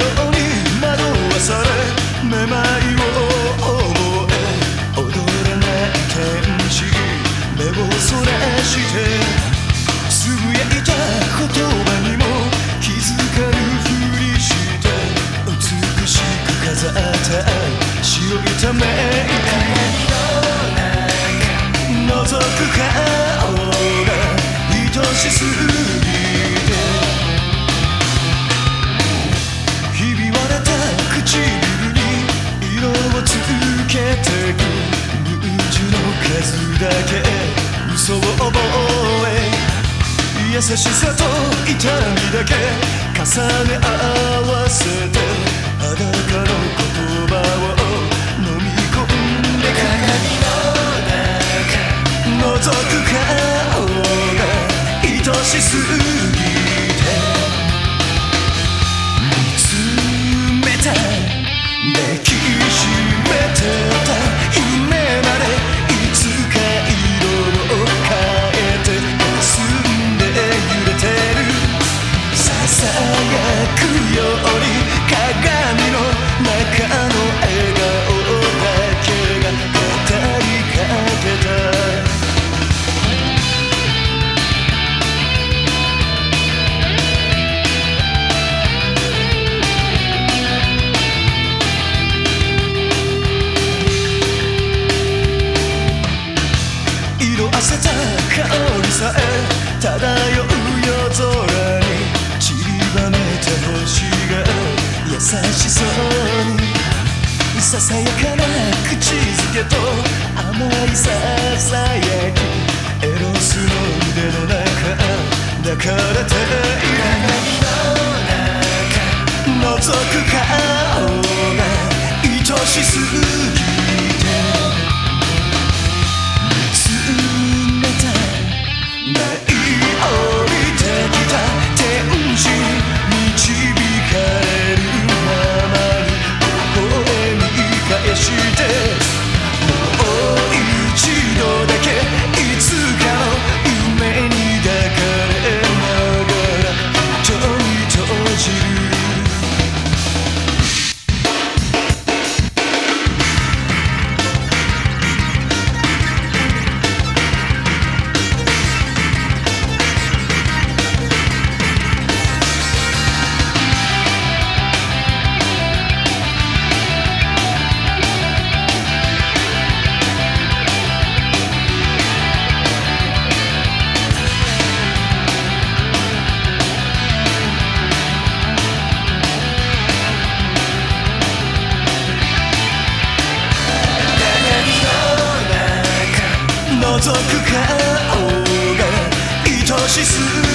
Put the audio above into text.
惑わされめまいを覚え踊れない天使目をそらしてつぶやいた言葉にも気づかぬふりして美しく飾った白いため覗く顔け嘘を覚え優しさと痛みだけ重ね合わせて裸の言葉を飲み込んで鏡の中覗く顔が愛しすぎささやかな口づけと甘いささやきエロスの腕の中抱かれて覗くか。覗く顔が愛しすぎ